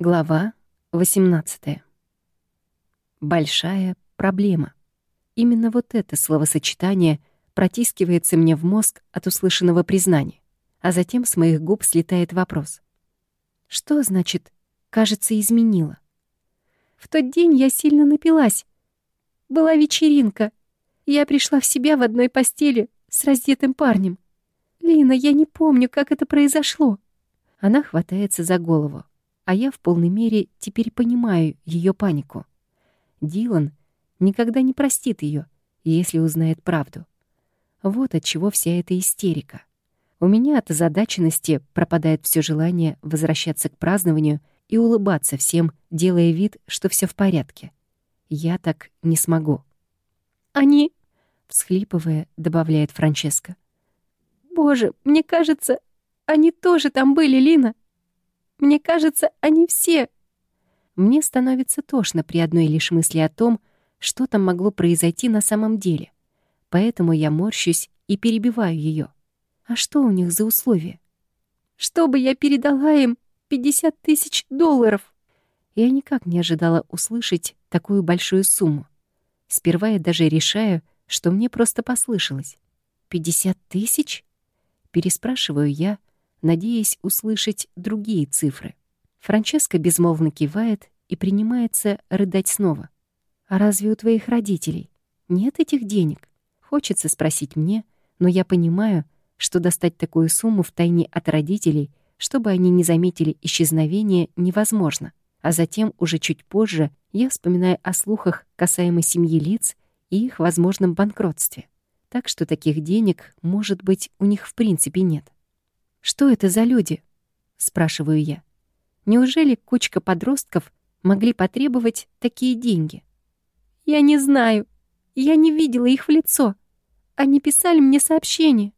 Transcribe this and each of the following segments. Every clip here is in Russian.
Глава 18. Большая проблема. Именно вот это словосочетание протискивается мне в мозг от услышанного признания, а затем с моих губ слетает вопрос. Что значит «кажется, изменила»? В тот день я сильно напилась. Была вечеринка. Я пришла в себя в одной постели с раздетым парнем. Лина, я не помню, как это произошло. Она хватается за голову а я в полной мере теперь понимаю ее панику. Дилан никогда не простит ее, если узнает правду. Вот от чего вся эта истерика. У меня от озадаченности пропадает все желание возвращаться к празднованию и улыбаться всем, делая вид, что все в порядке. Я так не смогу. «Они...» — всхлипывая, добавляет Франческа. «Боже, мне кажется, они тоже там были, Лина. Мне кажется, они все...» Мне становится тошно при одной лишь мысли о том, что там могло произойти на самом деле. Поэтому я морщусь и перебиваю ее. А что у них за условия? Чтобы я передала им 50 тысяч долларов. Я никак не ожидала услышать такую большую сумму. Сперва я даже решаю, что мне просто послышалось. «Пятьдесят тысяч?» Переспрашиваю я, надеясь услышать другие цифры. Франческа безмолвно кивает и принимается рыдать снова. «А разве у твоих родителей нет этих денег?» Хочется спросить мне, но я понимаю, что достать такую сумму в тайне от родителей, чтобы они не заметили исчезновения, невозможно. А затем, уже чуть позже, я вспоминаю о слухах касаемо семьи лиц и их возможном банкротстве. Так что таких денег, может быть, у них в принципе нет. «Что это за люди?» — спрашиваю я. «Неужели кучка подростков могли потребовать такие деньги?» «Я не знаю. Я не видела их в лицо. Они писали мне сообщения».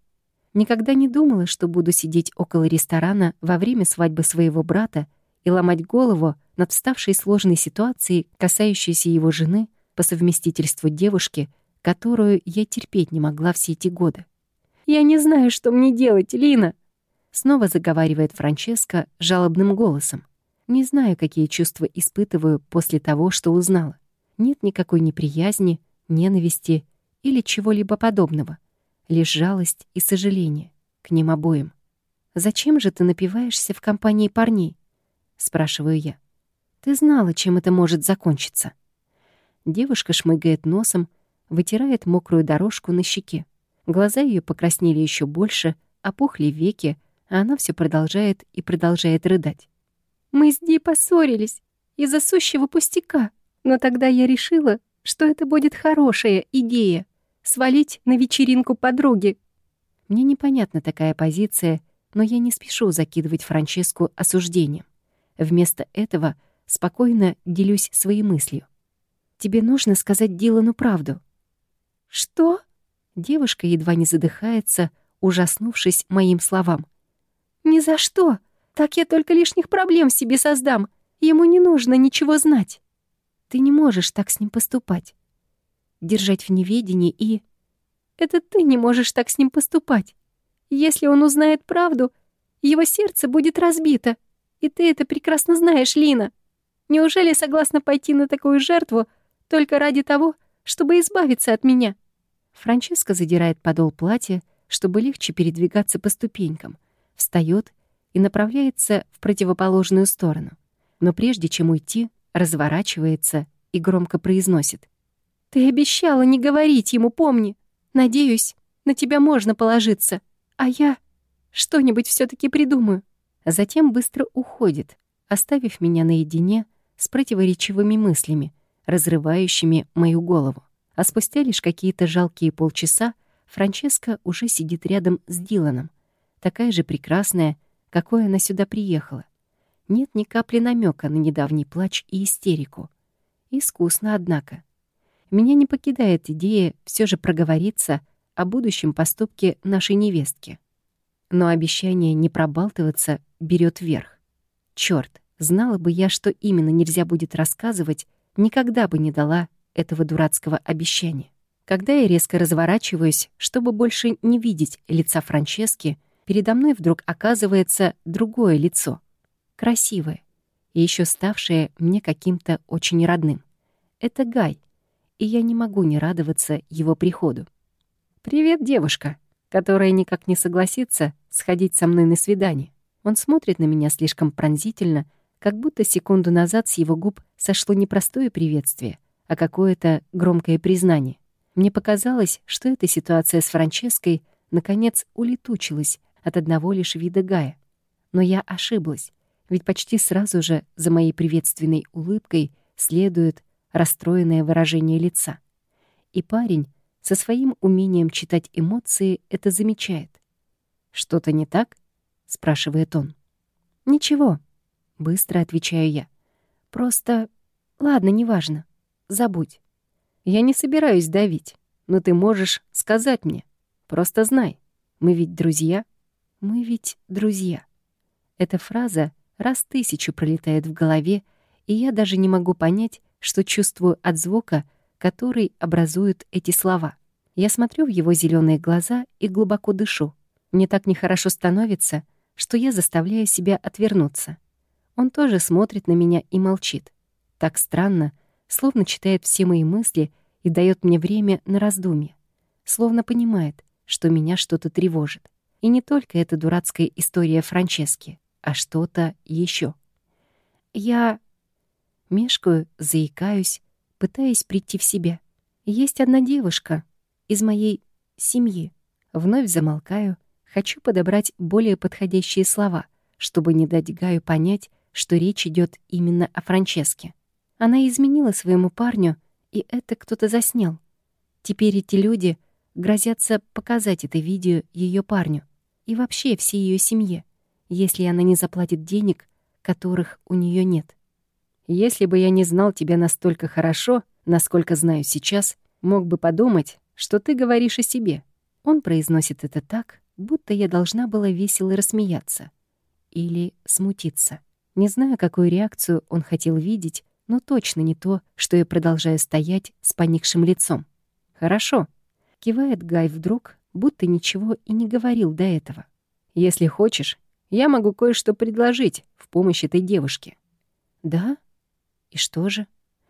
Никогда не думала, что буду сидеть около ресторана во время свадьбы своего брата и ломать голову над вставшей сложной ситуацией, касающейся его жены по совместительству девушки, которую я терпеть не могла все эти годы. «Я не знаю, что мне делать, Лина!» Снова заговаривает Франческа жалобным голосом. Не знаю, какие чувства испытываю после того, что узнала. Нет никакой неприязни, ненависти или чего-либо подобного. Лишь жалость и сожаление к ним обоим. «Зачем же ты напиваешься в компании парней?» — спрашиваю я. «Ты знала, чем это может закончиться». Девушка шмыгает носом, вытирает мокрую дорожку на щеке. Глаза ее покраснели еще больше, опухли веки, а она все продолжает и продолжает рыдать. «Мы с Ди поссорились из-за сущего пустяка, но тогда я решила, что это будет хорошая идея — свалить на вечеринку подруги». Мне непонятна такая позиция, но я не спешу закидывать Франческу осуждением. Вместо этого спокойно делюсь своей мыслью. «Тебе нужно сказать Дилану правду». «Что?» Девушка едва не задыхается, ужаснувшись моим словам. «Ни за что! Так я только лишних проблем себе создам. Ему не нужно ничего знать. Ты не можешь так с ним поступать. Держать в неведении и... Это ты не можешь так с ним поступать. Если он узнает правду, его сердце будет разбито. И ты это прекрасно знаешь, Лина. Неужели согласна пойти на такую жертву только ради того, чтобы избавиться от меня?» Франческа задирает подол платья, чтобы легче передвигаться по ступенькам — встает и направляется в противоположную сторону. Но прежде чем уйти, разворачивается и громко произносит. «Ты обещала не говорить ему, помни. Надеюсь, на тебя можно положиться. А я что-нибудь все таки придумаю». Затем быстро уходит, оставив меня наедине с противоречивыми мыслями, разрывающими мою голову. А спустя лишь какие-то жалкие полчаса Франческа уже сидит рядом с Диланом, такая же прекрасная, какой она сюда приехала. Нет ни капли намека на недавний плач и истерику. Искусно, однако. Меня не покидает идея все же проговориться о будущем поступке нашей невестки. Но обещание не пробалтываться берет верх. Черт, знала бы я, что именно нельзя будет рассказывать, никогда бы не дала этого дурацкого обещания. Когда я резко разворачиваюсь, чтобы больше не видеть лица Франчески, передо мной вдруг оказывается другое лицо. Красивое, и еще ставшее мне каким-то очень родным. Это Гай, и я не могу не радоваться его приходу. «Привет, девушка!» которая никак не согласится сходить со мной на свидание. Он смотрит на меня слишком пронзительно, как будто секунду назад с его губ сошло не простое приветствие, а какое-то громкое признание. Мне показалось, что эта ситуация с Франческой наконец улетучилась от одного лишь вида Гая. Но я ошиблась, ведь почти сразу же за моей приветственной улыбкой следует расстроенное выражение лица. И парень со своим умением читать эмоции это замечает. «Что-то не так?» — спрашивает он. «Ничего», — быстро отвечаю я. «Просто... Ладно, неважно. Забудь. Я не собираюсь давить, но ты можешь сказать мне. Просто знай, мы ведь друзья. Мы ведь друзья». Эта фраза раз тысячу пролетает в голове, и я даже не могу понять, что чувствую от звука — который образуют эти слова. Я смотрю в его зеленые глаза и глубоко дышу. Мне так нехорошо становится, что я заставляю себя отвернуться. Он тоже смотрит на меня и молчит. Так странно, словно читает все мои мысли и дает мне время на раздумье. Словно понимает, что меня что-то тревожит. И не только эта дурацкая история Франчески, а что-то еще. Я мешкаю, заикаюсь, пытаясь прийти в себя. Есть одна девушка из моей семьи. Вновь замолкаю, хочу подобрать более подходящие слова, чтобы не дать Гаю понять, что речь идет именно о Франческе. Она изменила своему парню, и это кто-то заснял. Теперь эти люди грозятся показать это видео ее парню и вообще всей ее семье, если она не заплатит денег, которых у нее нет. Если бы я не знал тебя настолько хорошо, насколько знаю сейчас, мог бы подумать, что ты говоришь о себе. Он произносит это так, будто я должна была весело рассмеяться. Или смутиться. Не знаю, какую реакцию он хотел видеть, но точно не то, что я продолжаю стоять с поникшим лицом. «Хорошо», — кивает Гай вдруг, будто ничего и не говорил до этого. «Если хочешь, я могу кое-что предложить в помощь этой девушке». «Да?» И что же?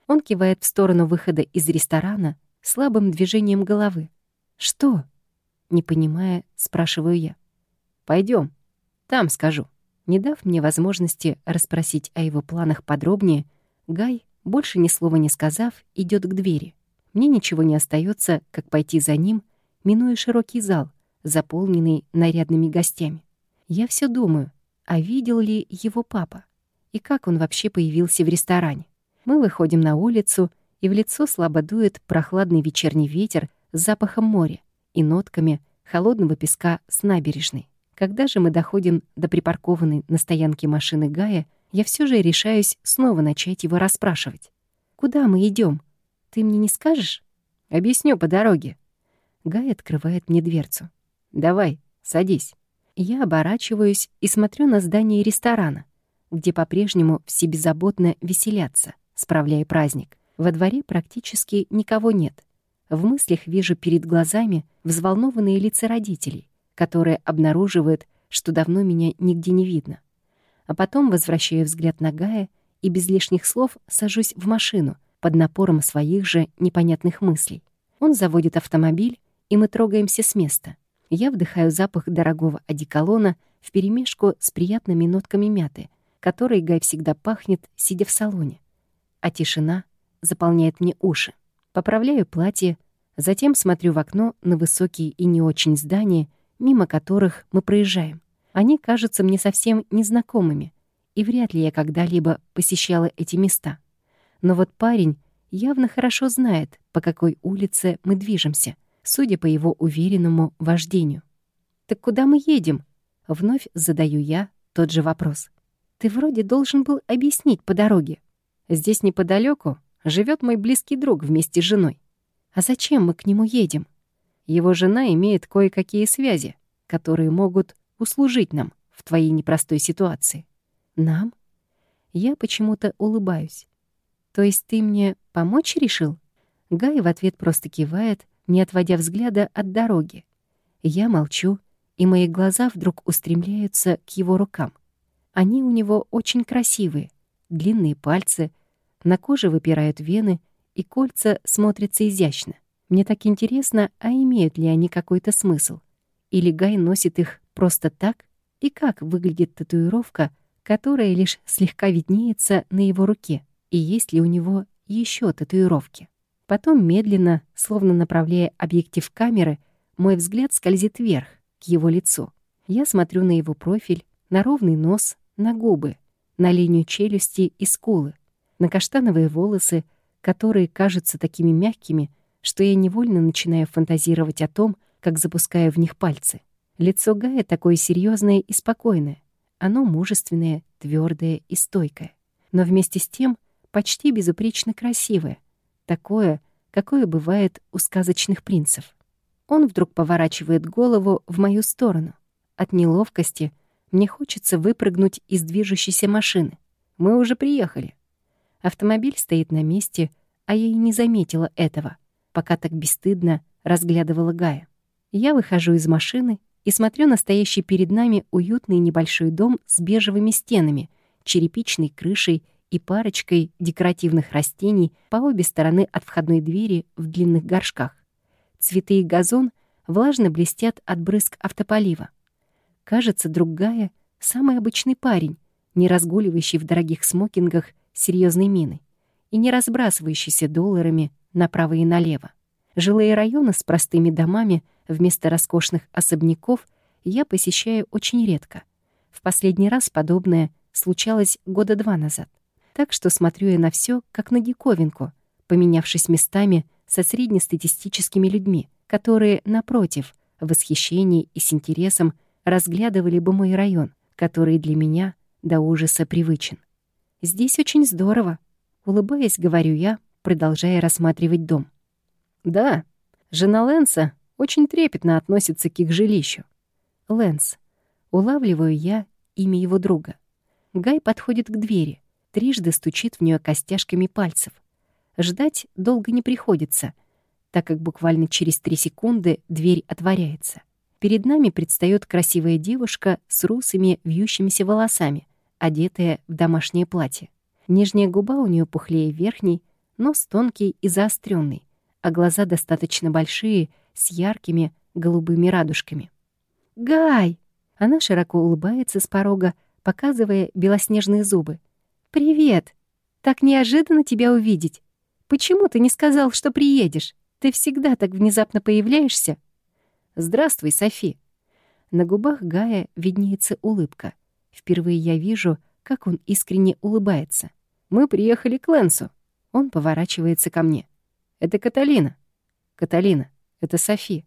Он кивает в сторону выхода из ресторана слабым движением головы. «Что?» Не понимая, спрашиваю я. Пойдем, там скажу». Не дав мне возможности расспросить о его планах подробнее, Гай, больше ни слова не сказав, идет к двери. Мне ничего не остается, как пойти за ним, минуя широкий зал, заполненный нарядными гостями. Я все думаю, а видел ли его папа? И как он вообще появился в ресторане? Мы выходим на улицу, и в лицо слабо дует прохладный вечерний ветер с запахом моря и нотками холодного песка с набережной. Когда же мы доходим до припаркованной на стоянке машины Гая, я все же решаюсь снова начать его расспрашивать. «Куда мы идем? Ты мне не скажешь?» «Объясню по дороге». Гай открывает мне дверцу. «Давай, садись». Я оборачиваюсь и смотрю на здание ресторана, где по-прежнему все беззаботно веселятся справляя праздник. Во дворе практически никого нет. В мыслях вижу перед глазами взволнованные лица родителей, которые обнаруживают, что давно меня нигде не видно. А потом возвращаю взгляд на Гая и без лишних слов сажусь в машину под напором своих же непонятных мыслей. Он заводит автомобиль, и мы трогаемся с места. Я вдыхаю запах дорогого одеколона вперемешку с приятными нотками мяты, которой Гай всегда пахнет, сидя в салоне а тишина заполняет мне уши. Поправляю платье, затем смотрю в окно на высокие и не очень здания, мимо которых мы проезжаем. Они кажутся мне совсем незнакомыми, и вряд ли я когда-либо посещала эти места. Но вот парень явно хорошо знает, по какой улице мы движемся, судя по его уверенному вождению. «Так куда мы едем?» Вновь задаю я тот же вопрос. «Ты вроде должен был объяснить по дороге». Здесь неподалеку живет мой близкий друг вместе с женой. А зачем мы к нему едем? Его жена имеет кое-какие связи, которые могут услужить нам в твоей непростой ситуации. Нам? Я почему-то улыбаюсь. То есть ты мне помочь решил? Гай в ответ просто кивает, не отводя взгляда от дороги. Я молчу, и мои глаза вдруг устремляются к его рукам. Они у него очень красивые — длинные пальцы, на коже выпирают вены, и кольца смотрятся изящно. Мне так интересно, а имеют ли они какой-то смысл? Или Гай носит их просто так? И как выглядит татуировка, которая лишь слегка виднеется на его руке? И есть ли у него еще татуировки? Потом медленно, словно направляя объектив камеры, мой взгляд скользит вверх, к его лицу. Я смотрю на его профиль, на ровный нос, на губы, на линию челюсти и скулы, на каштановые волосы, которые кажутся такими мягкими, что я невольно начинаю фантазировать о том, как запускаю в них пальцы. Лицо Гая такое серьезное и спокойное. Оно мужественное, твердое и стойкое. Но вместе с тем почти безупречно красивое. Такое, какое бывает у сказочных принцев. Он вдруг поворачивает голову в мою сторону. От неловкости мне хочется выпрыгнуть из движущейся машины. Мы уже приехали. Автомобиль стоит на месте, а я и не заметила этого, пока так бесстыдно разглядывала Гая. Я выхожу из машины и смотрю на стоящий перед нами уютный небольшой дом с бежевыми стенами, черепичной крышей и парочкой декоративных растений по обе стороны от входной двери в длинных горшках. Цветы и газон влажно блестят от брызг автополива. Кажется, друг Гая — самый обычный парень, не разгуливающий в дорогих смокингах серьезной мины и не разбрасывающийся долларами направо и налево. Жилые районы с простыми домами вместо роскошных особняков я посещаю очень редко. В последний раз подобное случалось года два назад. Так что смотрю я на все как на диковинку, поменявшись местами со среднестатистическими людьми, которые, напротив, в восхищении и с интересом разглядывали бы мой район, который для меня до ужаса привычен. «Здесь очень здорово», — улыбаясь, говорю я, продолжая рассматривать дом. «Да, жена Лэнса очень трепетно относится к их жилищу». «Лэнс». Улавливаю я имя его друга. Гай подходит к двери, трижды стучит в нее костяшками пальцев. Ждать долго не приходится, так как буквально через три секунды дверь отворяется. Перед нами предстает красивая девушка с русыми вьющимися волосами, одетая в домашнее платье. Нижняя губа у нее пухлее верхней, нос тонкий и заостренный, а глаза достаточно большие, с яркими голубыми радужками. «Гай!» Она широко улыбается с порога, показывая белоснежные зубы. «Привет! Так неожиданно тебя увидеть. Почему ты не сказал, что приедешь? Ты всегда так внезапно появляешься». «Здравствуй, Софи». На губах Гая виднеется улыбка. Впервые я вижу, как он искренне улыбается. «Мы приехали к Лэнсу». Он поворачивается ко мне. «Это Каталина». «Каталина, это Софи».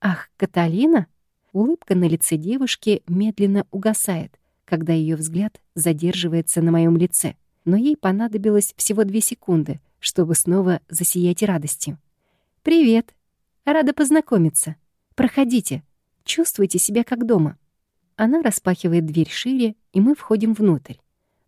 «Ах, Каталина?» Улыбка на лице девушки медленно угасает, когда ее взгляд задерживается на моем лице. Но ей понадобилось всего две секунды, чтобы снова засиять радостью. «Привет! Рада познакомиться!» Проходите, чувствуйте себя как дома». Она распахивает дверь шире, и мы входим внутрь.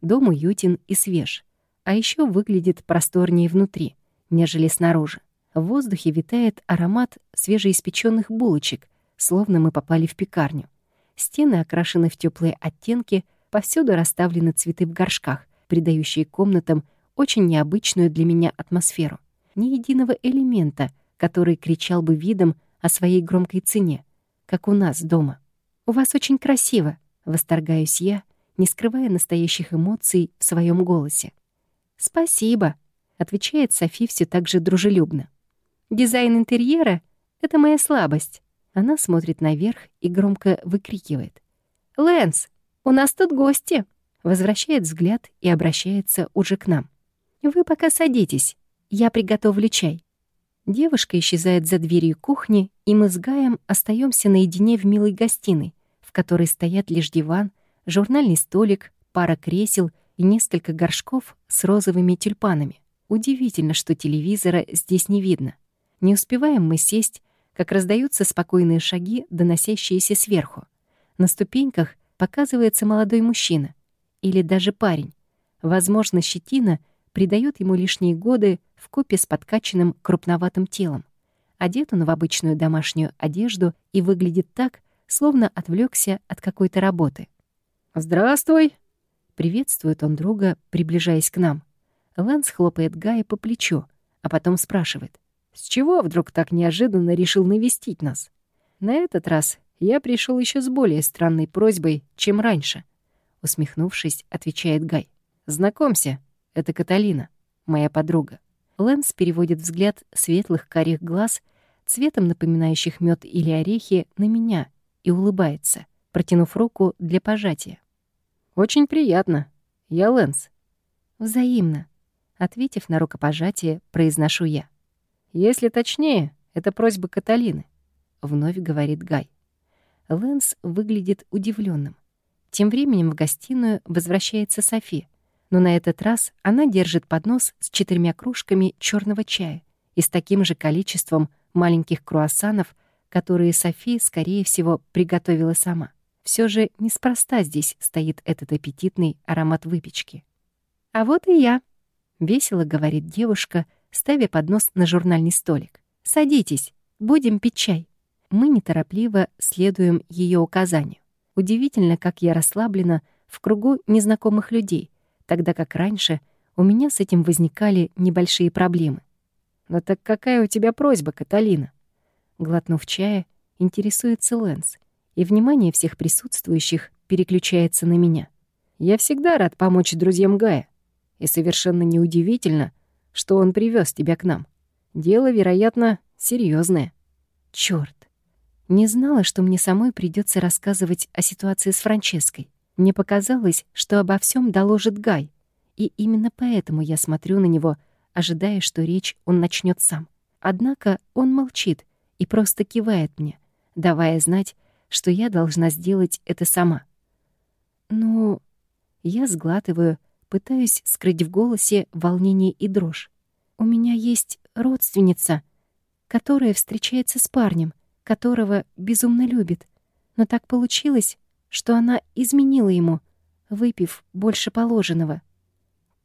Дом уютен и свеж, а еще выглядит просторнее внутри, нежели снаружи. В воздухе витает аромат свежеиспеченных булочек, словно мы попали в пекарню. Стены окрашены в теплые оттенки, повсюду расставлены цветы в горшках, придающие комнатам очень необычную для меня атмосферу. Ни единого элемента, который кричал бы видом о своей громкой цене, как у нас дома. «У вас очень красиво», — восторгаюсь я, не скрывая настоящих эмоций в своем голосе. «Спасибо», — отвечает Софи все так же дружелюбно. «Дизайн интерьера — это моя слабость». Она смотрит наверх и громко выкрикивает. «Лэнс, у нас тут гости!» Возвращает взгляд и обращается уже к нам. «Вы пока садитесь, я приготовлю чай». Девушка исчезает за дверью кухни, и мы с Гаем остаемся наедине в милой гостиной, в которой стоят лишь диван, журнальный столик, пара кресел и несколько горшков с розовыми тюльпанами. Удивительно, что телевизора здесь не видно. Не успеваем мы сесть, как раздаются спокойные шаги, доносящиеся сверху. На ступеньках показывается молодой мужчина или даже парень. Возможно, щетина — придает ему лишние годы в купе с подкачанным крупноватым телом. Одет он в обычную домашнюю одежду и выглядит так, словно отвлекся от какой-то работы. «Здравствуй!» Приветствует он друга, приближаясь к нам. Лэнс хлопает Гая по плечу, а потом спрашивает. «С чего вдруг так неожиданно решил навестить нас?» На этот раз я пришел еще с более странной просьбой, чем раньше. Усмехнувшись, отвечает Гай. «Знакомься, это Каталина, моя подруга». Лэнс переводит взгляд светлых карих глаз, цветом напоминающих мед или орехи, на меня и улыбается, протянув руку для пожатия. «Очень приятно. Я Лэнс». «Взаимно», — ответив на рукопожатие, произношу я. «Если точнее, это просьба Каталины», — вновь говорит Гай. Лэнс выглядит удивленным. Тем временем в гостиную возвращается Софи, но на этот раз она держит поднос с четырьмя кружками черного чая и с таким же количеством маленьких круассанов, которые Софи, скорее всего, приготовила сама. Все же неспроста здесь стоит этот аппетитный аромат выпечки. «А вот и я», — весело говорит девушка, ставя поднос на журнальный столик. «Садитесь, будем пить чай». Мы неторопливо следуем ее указанию. Удивительно, как я расслаблена в кругу незнакомых людей, тогда как раньше у меня с этим возникали небольшие проблемы. «Но так какая у тебя просьба, Каталина?» Глотнув чая, интересуется Лэнс, и внимание всех присутствующих переключается на меня. «Я всегда рад помочь друзьям Гая, и совершенно неудивительно, что он привез тебя к нам. Дело, вероятно, серьезное. Черт! Не знала, что мне самой придется рассказывать о ситуации с Франческой. Мне показалось, что обо всем доложит Гай, и именно поэтому я смотрю на него, ожидая, что речь он начнет сам. Однако он молчит и просто кивает мне, давая знать, что я должна сделать это сама. Ну, я сглатываю, пытаюсь скрыть в голосе волнение и дрожь. У меня есть родственница, которая встречается с парнем, которого безумно любит. Но так получилось, что она изменила ему, выпив больше положенного.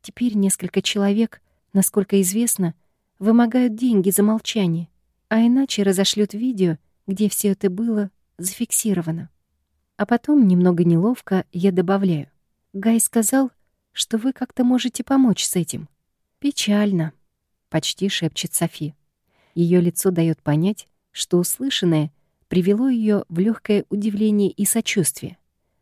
Теперь несколько человек, насколько известно, вымогают деньги за молчание, а иначе разошлют видео, где все это было зафиксировано. А потом, немного неловко, я добавляю. Гай сказал, что вы как-то можете помочь с этим. Печально, почти шепчет Софи. Ее лицо дает понять, что услышанное привело ее в легкое удивление и сочувствие.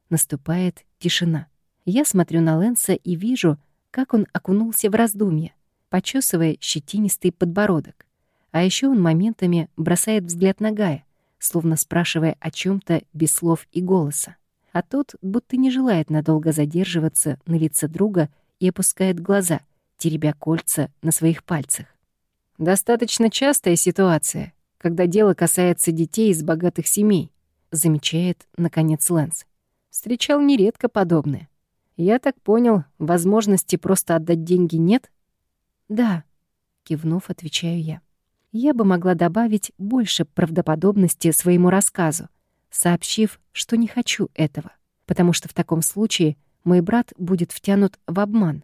Наступает тишина. Я смотрю на Лэнса и вижу, как он окунулся в раздумье, почесывая щетинистый подбородок. А еще он моментами бросает взгляд на Гая, словно спрашивая о чем то без слов и голоса. А тот будто не желает надолго задерживаться на лице друга и опускает глаза, теребя кольца на своих пальцах. «Достаточно частая ситуация», когда дело касается детей из богатых семей», — замечает, наконец, Лэнс. «Встречал нередко подобное. Я так понял, возможности просто отдать деньги нет?» «Да», — кивнув, отвечаю я. Я бы могла добавить больше правдоподобности своему рассказу, сообщив, что не хочу этого, потому что в таком случае мой брат будет втянут в обман.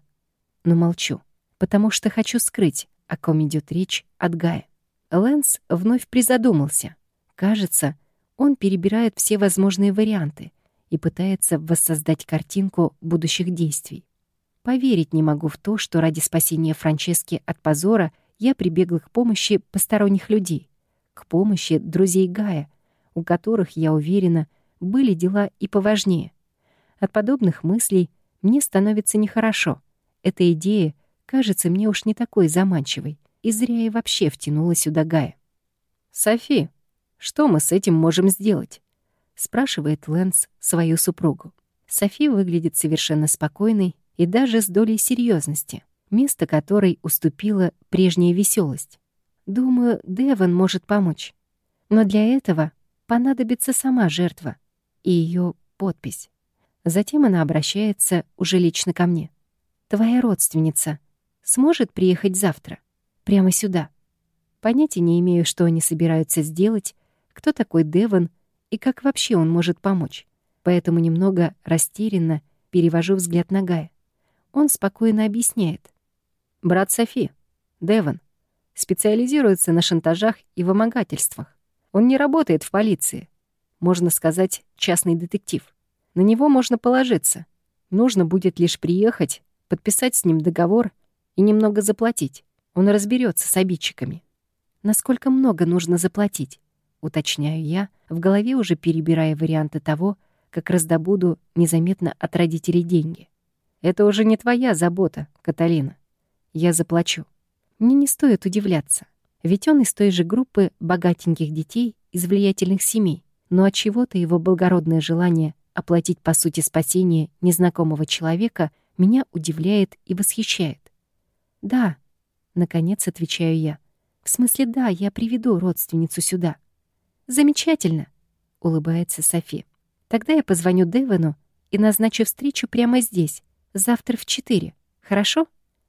Но молчу, потому что хочу скрыть, о ком идет речь от Гая. Лэнс вновь призадумался. Кажется, он перебирает все возможные варианты и пытается воссоздать картинку будущих действий. Поверить не могу в то, что ради спасения Франчески от позора я прибегла к помощи посторонних людей, к помощи друзей Гая, у которых, я уверена, были дела и поважнее. От подобных мыслей мне становится нехорошо. Эта идея кажется мне уж не такой заманчивой и зря я вообще втянула сюда Гая. «Софи, что мы с этим можем сделать?» — спрашивает Лэнс свою супругу. Софи выглядит совершенно спокойной и даже с долей серьезности, место которой уступила прежняя веселость. Думаю, Деван может помочь. Но для этого понадобится сама жертва и ее подпись. Затем она обращается уже лично ко мне. «Твоя родственница сможет приехать завтра?» Прямо сюда. Понятия не имею, что они собираются сделать, кто такой Девон и как вообще он может помочь. Поэтому немного растерянно перевожу взгляд на Гая. Он спокойно объясняет. Брат Софи, Девон, специализируется на шантажах и вымогательствах. Он не работает в полиции. Можно сказать, частный детектив. На него можно положиться. Нужно будет лишь приехать, подписать с ним договор и немного заплатить. Он разберется с обидчиками. Насколько много нужно заплатить? Уточняю я, в голове уже перебирая варианты того, как раздобуду незаметно от родителей деньги. Это уже не твоя забота, Каталина. Я заплачу. Мне не стоит удивляться, ведь он из той же группы богатеньких детей из влиятельных семей, но от чего-то его благородное желание оплатить по сути спасение незнакомого человека меня удивляет и восхищает. Да, наконец отвечаю я. В смысле, да, я приведу родственницу сюда. Замечательно, улыбается Софи. Тогда я позвоню Девону и назначу встречу прямо здесь, завтра в четыре. Хорошо?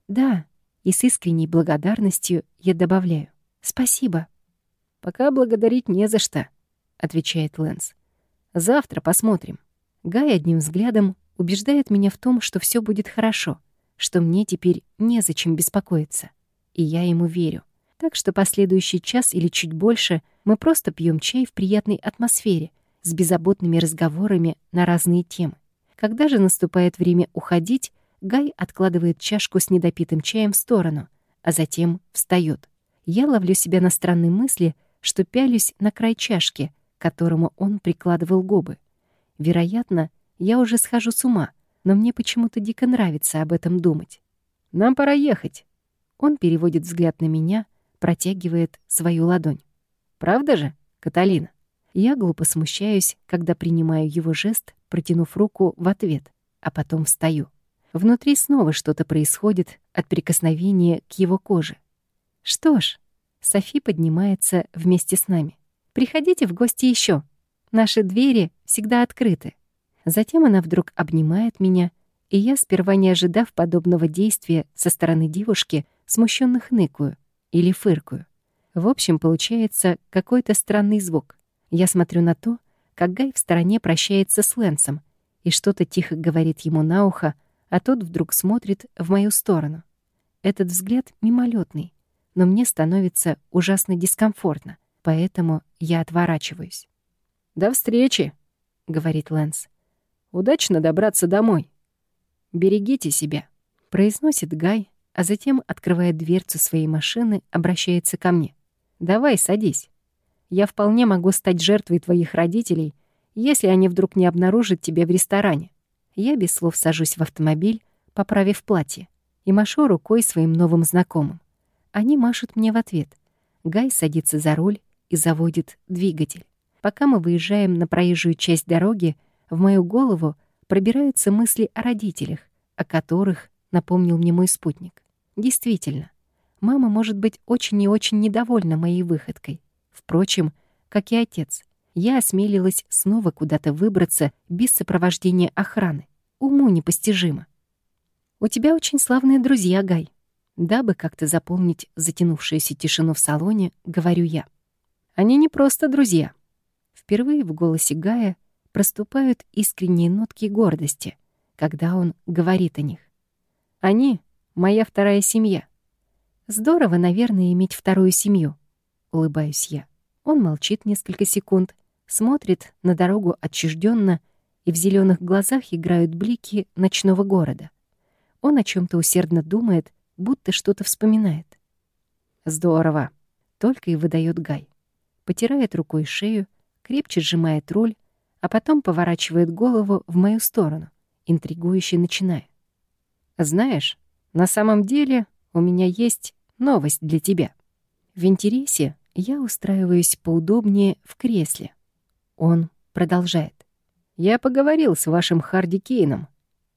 Да. И с искренней благодарностью я добавляю. Спасибо. Пока благодарить не за что, отвечает Лэнс. Завтра посмотрим. Гай одним взглядом убеждает меня в том, что все будет хорошо, что мне теперь незачем беспокоиться. И я ему верю. Так что последующий час или чуть больше мы просто пьем чай в приятной атмосфере, с беззаботными разговорами на разные темы. Когда же наступает время уходить, Гай откладывает чашку с недопитым чаем в сторону, а затем встает. Я ловлю себя на странной мысли, что пялюсь на край чашки, которому он прикладывал губы. Вероятно, я уже схожу с ума, но мне почему-то дико нравится об этом думать. «Нам пора ехать». Он переводит взгляд на меня, протягивает свою ладонь. «Правда же, Каталина?» Я глупо смущаюсь, когда принимаю его жест, протянув руку в ответ, а потом встаю. Внутри снова что-то происходит от прикосновения к его коже. Что ж, Софи поднимается вместе с нами. «Приходите в гости еще. Наши двери всегда открыты. Затем она вдруг обнимает меня, и я, сперва не ожидав подобного действия со стороны девушки, смущенно хныкаю или фыркаю. В общем, получается какой-то странный звук. Я смотрю на то, как Гай в стороне прощается с Лэнсом и что-то тихо говорит ему на ухо, а тот вдруг смотрит в мою сторону. Этот взгляд мимолетный, но мне становится ужасно дискомфортно, поэтому я отворачиваюсь. «До встречи», — говорит Лэнс. «Удачно добраться домой. Берегите себя», — произносит Гай, а затем открывает дверцу своей машины, обращается ко мне. «Давай, садись. Я вполне могу стать жертвой твоих родителей, если они вдруг не обнаружат тебя в ресторане». Я без слов сажусь в автомобиль, поправив платье, и машу рукой своим новым знакомым. Они машут мне в ответ. Гай садится за руль и заводит двигатель. Пока мы выезжаем на проезжую часть дороги, в мою голову пробираются мысли о родителях, о которых напомнил мне мой спутник. Действительно, мама может быть очень и очень недовольна моей выходкой. Впрочем, как и отец, я осмелилась снова куда-то выбраться без сопровождения охраны. Уму непостижимо. «У тебя очень славные друзья, Гай». Дабы как-то заполнить затянувшуюся тишину в салоне, говорю я. «Они не просто друзья. Впервые в голосе Гая проступают искренние нотки гордости, когда он говорит о них. «Они — моя вторая семья». «Здорово, наверное, иметь вторую семью», — улыбаюсь я. Он молчит несколько секунд, смотрит на дорогу отчужденно, и в зеленых глазах играют блики ночного города. Он о чем то усердно думает, будто что-то вспоминает. «Здорово», — только и выдает Гай. Потирает рукой шею, крепче сжимает руль, а потом поворачивает голову в мою сторону, интригующе начиная. «Знаешь, на самом деле у меня есть новость для тебя. В интересе я устраиваюсь поудобнее в кресле. Он продолжает. «Я поговорил с вашим Харди Кейном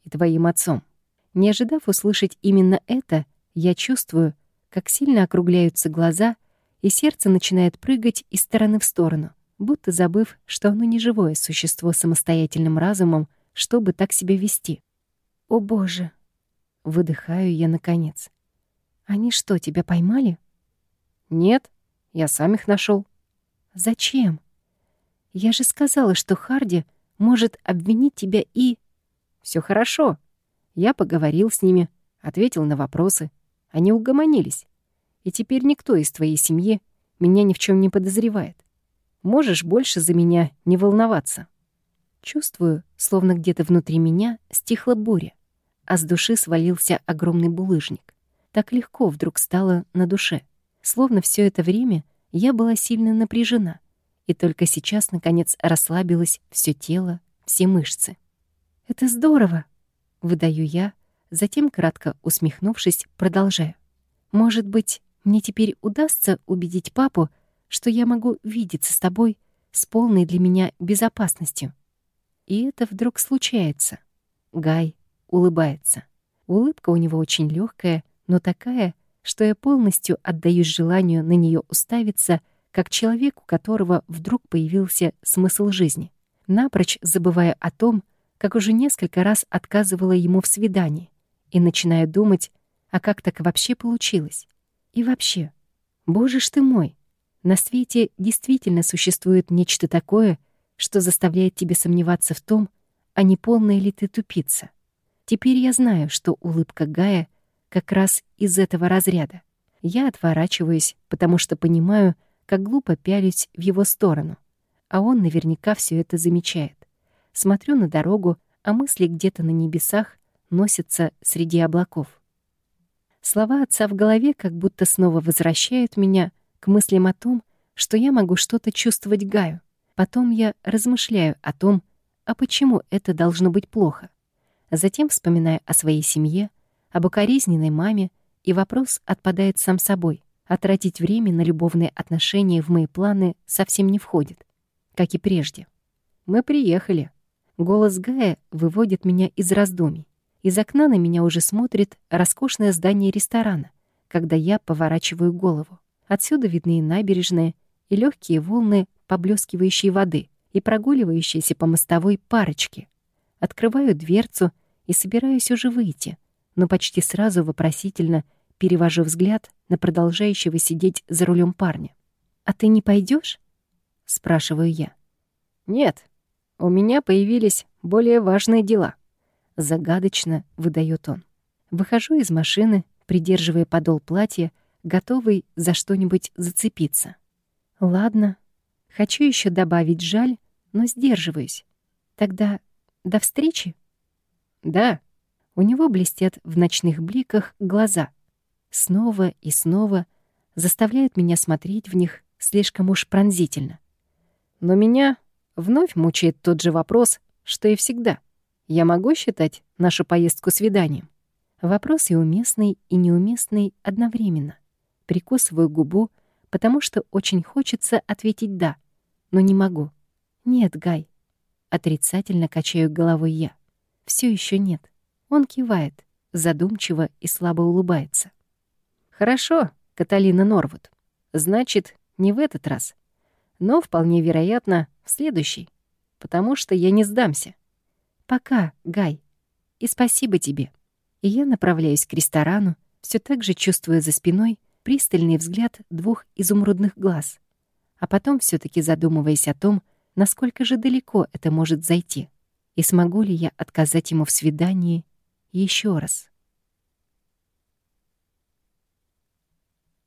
и твоим отцом. Не ожидав услышать именно это, я чувствую, как сильно округляются глаза, и сердце начинает прыгать из стороны в сторону будто забыв, что оно не живое существо с самостоятельным разумом, чтобы так себя вести. «О, Боже!» — выдыхаю я наконец. «Они что, тебя поймали?» «Нет, я сам их нашел. «Зачем? Я же сказала, что Харди может обвинить тебя и...» Все хорошо. Я поговорил с ними, ответил на вопросы. Они угомонились. И теперь никто из твоей семьи меня ни в чем не подозревает. Можешь больше за меня не волноваться». Чувствую, словно где-то внутри меня стихла буря, а с души свалился огромный булыжник. Так легко вдруг стало на душе. Словно все это время я была сильно напряжена, и только сейчас, наконец, расслабилось все тело, все мышцы. «Это здорово!» — выдаю я, затем, кратко усмехнувшись, продолжаю. «Может быть, мне теперь удастся убедить папу, что я могу видеться с тобой с полной для меня безопасностью?» И это вдруг случается. Гай улыбается. Улыбка у него очень легкая, но такая, что я полностью отдаюсь желанию на нее уставиться, как человек, у которого вдруг появился смысл жизни, напрочь забывая о том, как уже несколько раз отказывала ему в свидании, и начиная думать, а как так вообще получилось? И вообще, боже ж ты мой, на свете действительно существует нечто такое, что заставляет тебя сомневаться в том, а не полная ли ты тупица. Теперь я знаю, что улыбка Гая как раз из этого разряда. Я отворачиваюсь, потому что понимаю, как глупо пялюсь в его сторону, а он наверняка все это замечает. Смотрю на дорогу, а мысли где-то на небесах носятся среди облаков. Слова отца в голове как будто снова возвращают меня к мыслям о том, что я могу что-то чувствовать Гаю. Потом я размышляю о том, а почему это должно быть плохо. Затем вспоминаю о своей семье, об укоризненной маме, и вопрос отпадает сам собой. А тратить время на любовные отношения в мои планы совсем не входит, как и прежде. Мы приехали. Голос Гая выводит меня из раздумий. Из окна на меня уже смотрит роскошное здание ресторана, когда я поворачиваю голову. Отсюда видны и набережная, и легкие волны поблескивающей воды и прогуливающиеся по мостовой парочки. Открываю дверцу и собираюсь уже выйти, но почти сразу вопросительно перевожу взгляд на продолжающего сидеть за рулем парня. «А ты не пойдешь? спрашиваю я. «Нет, у меня появились более важные дела», — загадочно выдает он. Выхожу из машины, придерживая подол платья, готовый за что-нибудь зацепиться. «Ладно, Хочу еще добавить жаль, но сдерживаюсь. Тогда до встречи? Да. У него блестят в ночных бликах глаза. Снова и снова заставляют меня смотреть в них слишком уж пронзительно. Но меня вновь мучает тот же вопрос, что и всегда. Я могу считать нашу поездку свиданием? Вопрос и уместный, и неуместный одновременно. Прикусываю губу, потому что очень хочется ответить «да», но не могу. «Нет, Гай». Отрицательно качаю головой я. Все еще нет. Он кивает, задумчиво и слабо улыбается. «Хорошо, Каталина Норвуд. Значит, не в этот раз. Но, вполне вероятно, следующий. Потому что я не сдамся. Пока, Гай. И спасибо тебе». И я направляюсь к ресторану, все так же чувствуя за спиной пристальный взгляд двух изумрудных глаз, а потом все таки задумываясь о том, насколько же далеко это может зайти, и смогу ли я отказать ему в свидании еще раз.